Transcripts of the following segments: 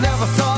never thought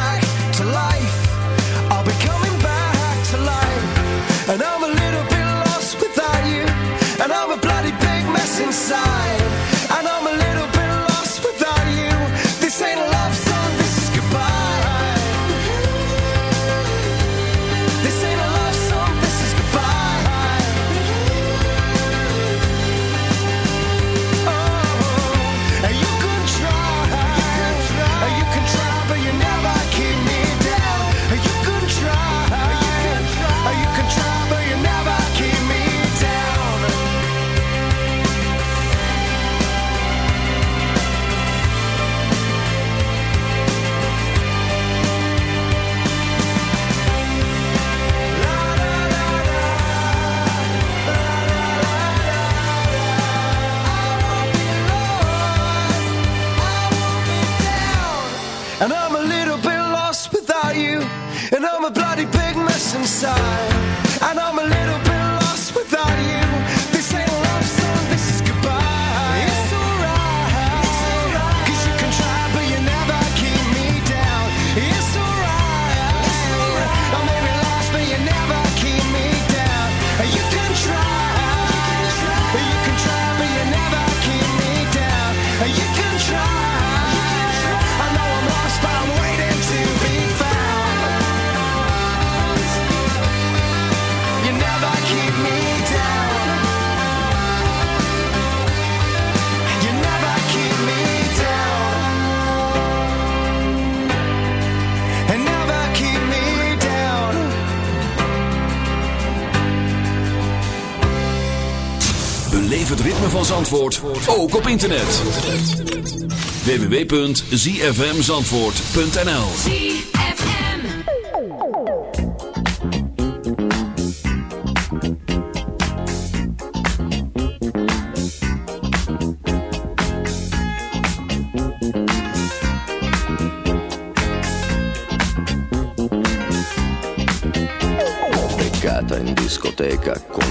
Zandvoort ook op internet. www.zfmzandvoort.nl ZFM. beccata in discoteca con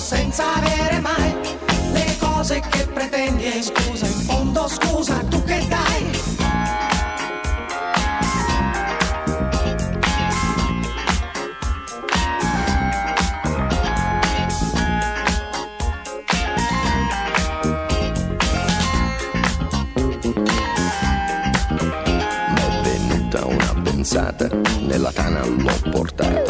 Senza avere mai le cose che pretendi e scusa, in fondo scusa, tu che dai? m'è una pensata, nella tana l'ho portata,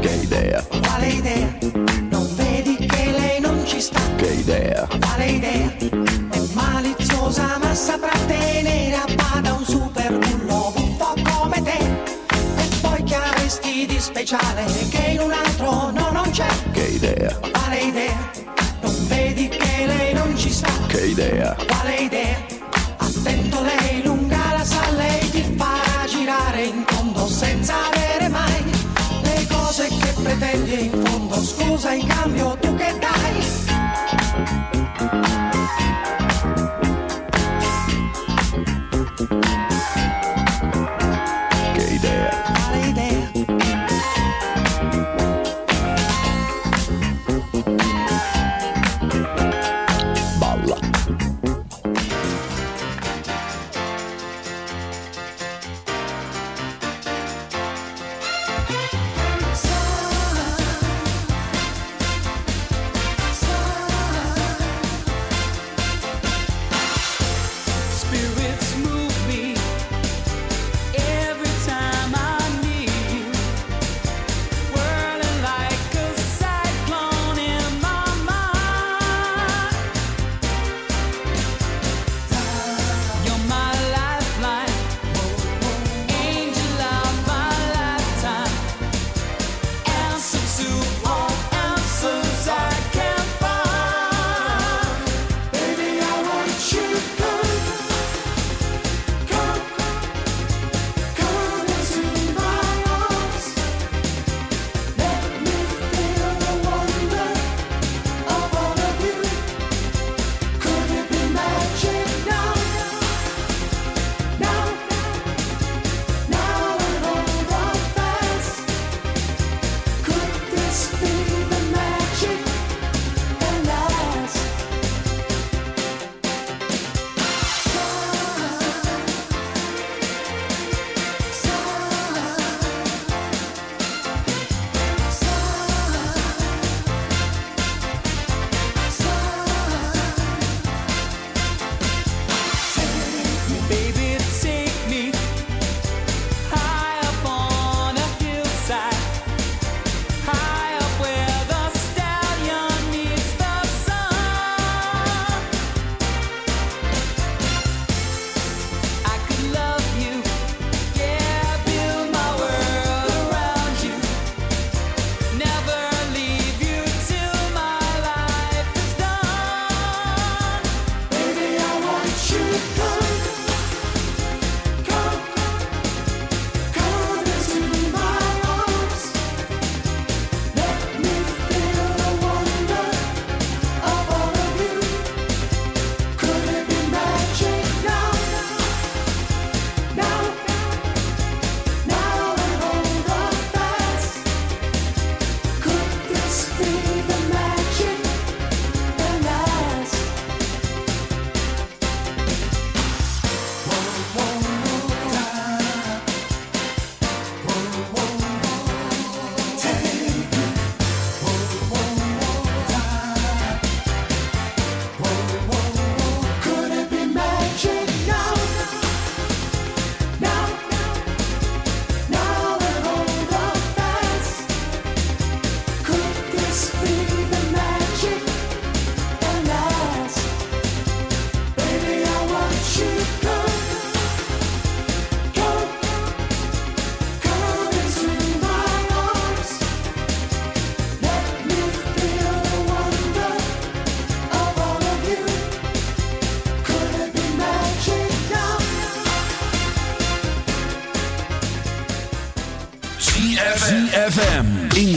che idea, Quale idea? Non vedi che lei non ci sta? che idea, Quale idea?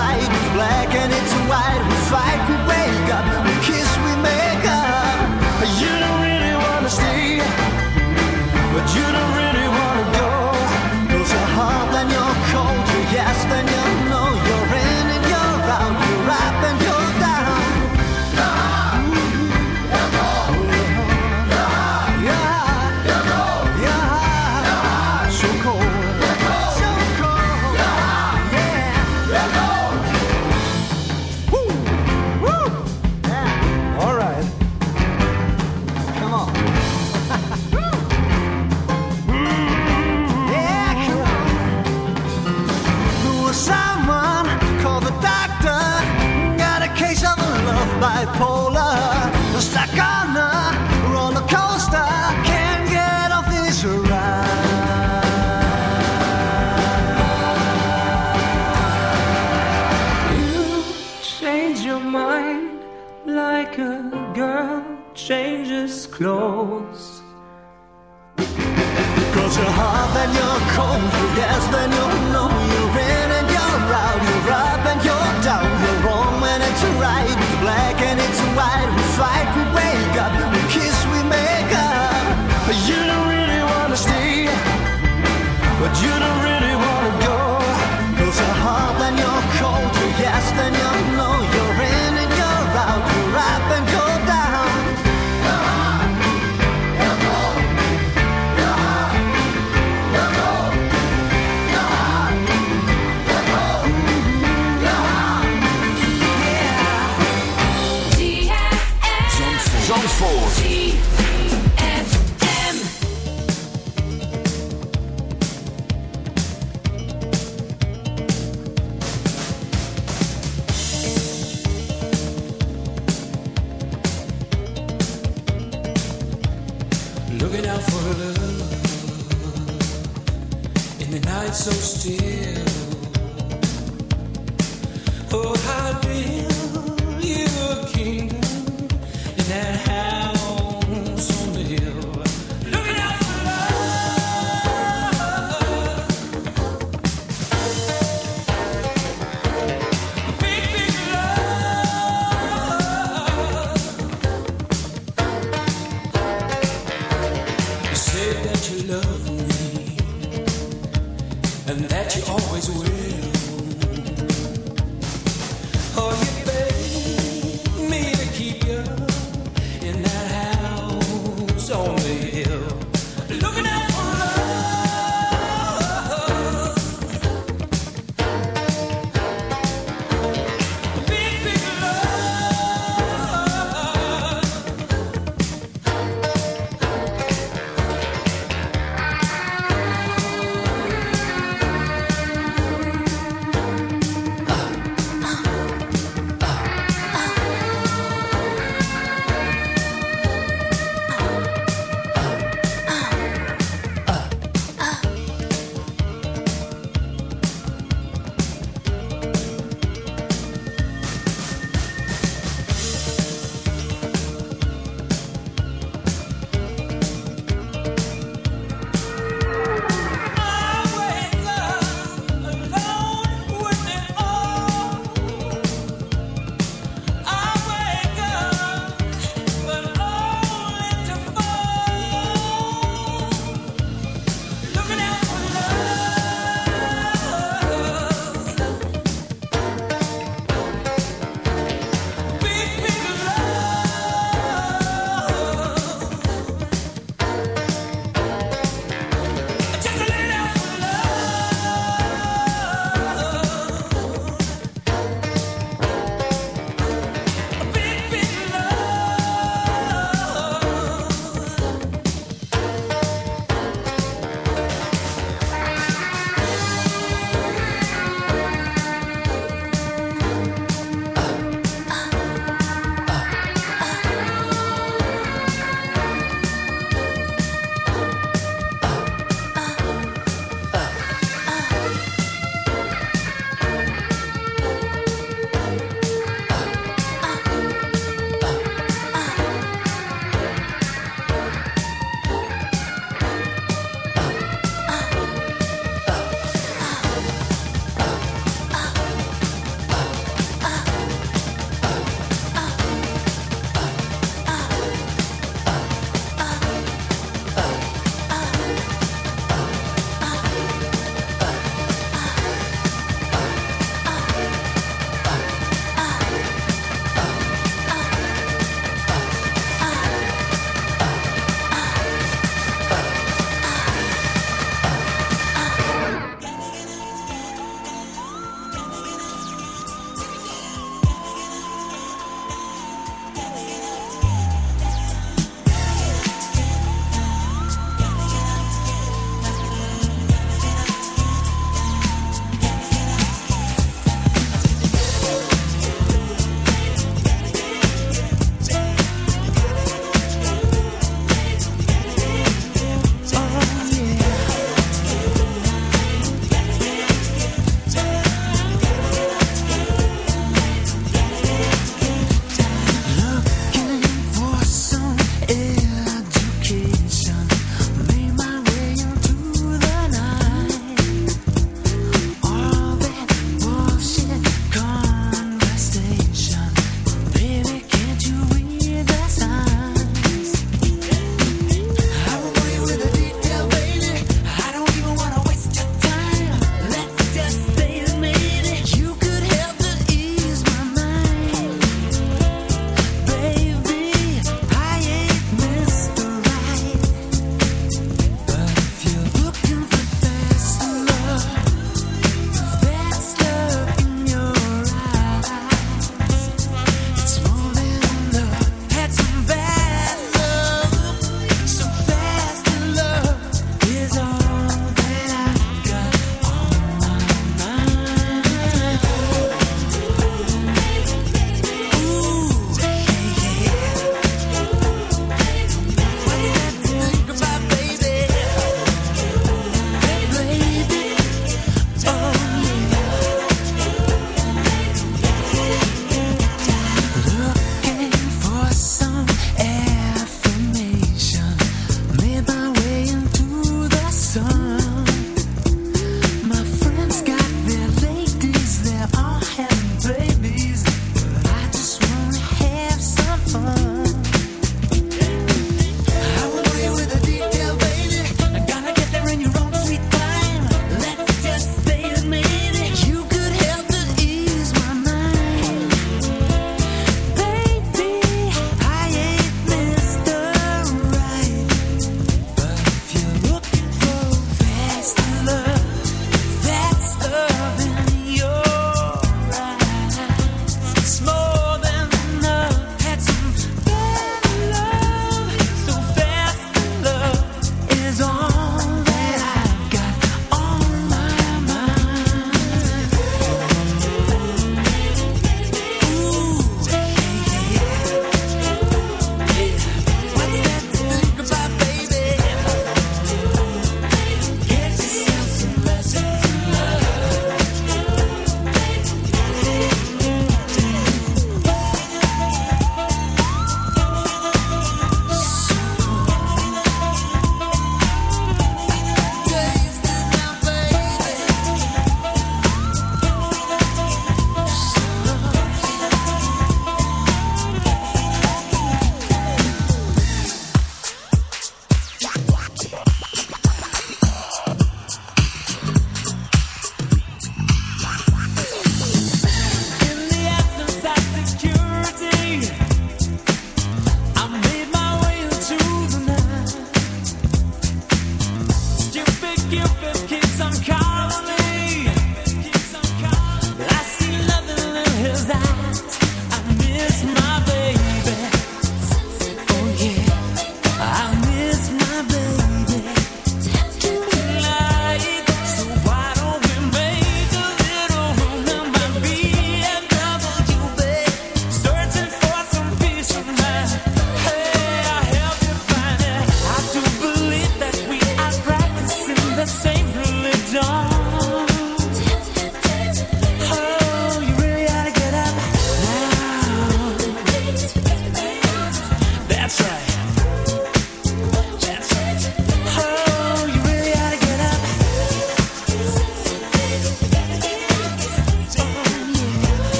right, it's black and it's white. We fight, we cold see.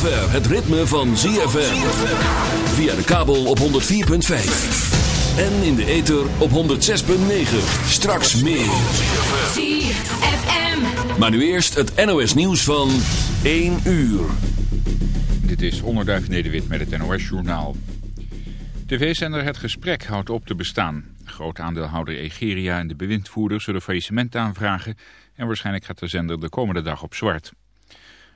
Zover het ritme van ZFM. Via de kabel op 104.5. En in de ether op 106.9. Straks meer. ZFM. Maar nu eerst het NOS nieuws van 1 uur. Dit is Onderduif Nederwit met het NOS-journaal. TV-zender Het Gesprek houdt op te bestaan. Groot aandeelhouder Egeria en de bewindvoerder zullen faillissement aanvragen... en waarschijnlijk gaat de zender de komende dag op zwart.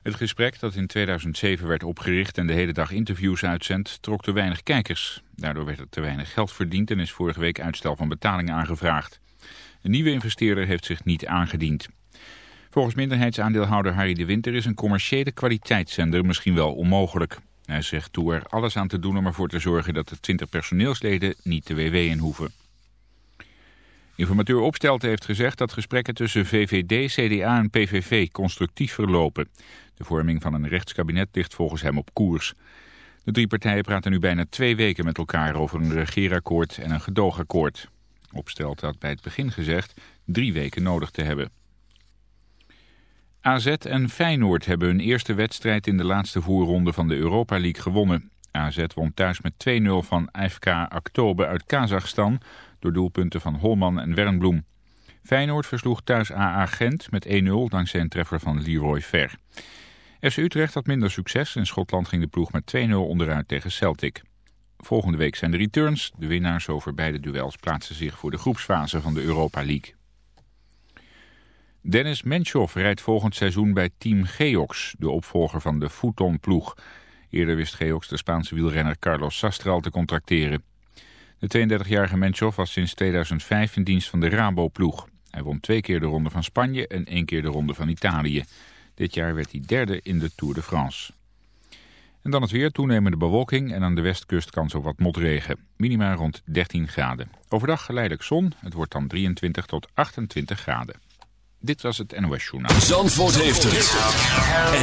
Het gesprek, dat in 2007 werd opgericht en de hele dag interviews uitzendt... trok te weinig kijkers. Daardoor werd er te weinig geld verdiend en is vorige week uitstel van betaling aangevraagd. Een nieuwe investeerder heeft zich niet aangediend. Volgens minderheidsaandeelhouder Harry de Winter is een commerciële kwaliteitszender misschien wel onmogelijk. Hij zegt toe er alles aan te doen om ervoor te zorgen dat de 20 personeelsleden niet de WW in hoeven. Informateur Opstelten heeft gezegd dat gesprekken tussen VVD, CDA en PVV constructief verlopen. De vorming van een rechtskabinet ligt volgens hem op koers. De drie partijen praten nu bijna twee weken met elkaar over een regeerakkoord en een gedoogakkoord. Opstelten had bij het begin gezegd drie weken nodig te hebben. AZ en Feyenoord hebben hun eerste wedstrijd in de laatste voorronde van de Europa League gewonnen. AZ won thuis met 2-0 van FK Aktobe uit Kazachstan door doelpunten van Holman en Wernbloem. Feyenoord versloeg thuis AA Gent met 1-0 dankzij een treffer van Leroy Ver. FC Utrecht had minder succes. In Schotland ging de ploeg met 2-0 onderuit tegen Celtic. Volgende week zijn de returns. De winnaars over beide duels plaatsen zich voor de groepsfase van de Europa League. Dennis Menchoff rijdt volgend seizoen bij Team Geox, de opvolger van de Fouton-ploeg. Eerder wist Geox de Spaanse wielrenner Carlos Sastral te contracteren. De 32-jarige Menchoff was sinds 2005 in dienst van de Rabo-ploeg. Hij won twee keer de Ronde van Spanje en één keer de Ronde van Italië. Dit jaar werd hij derde in de Tour de France. En dan het weer, toenemende bewolking en aan de westkust kans op wat motregen. Minima rond 13 graden. Overdag geleidelijk zon, het wordt dan 23 tot 28 graden. Dit was het NOS Journaal. Zandvoort heeft het.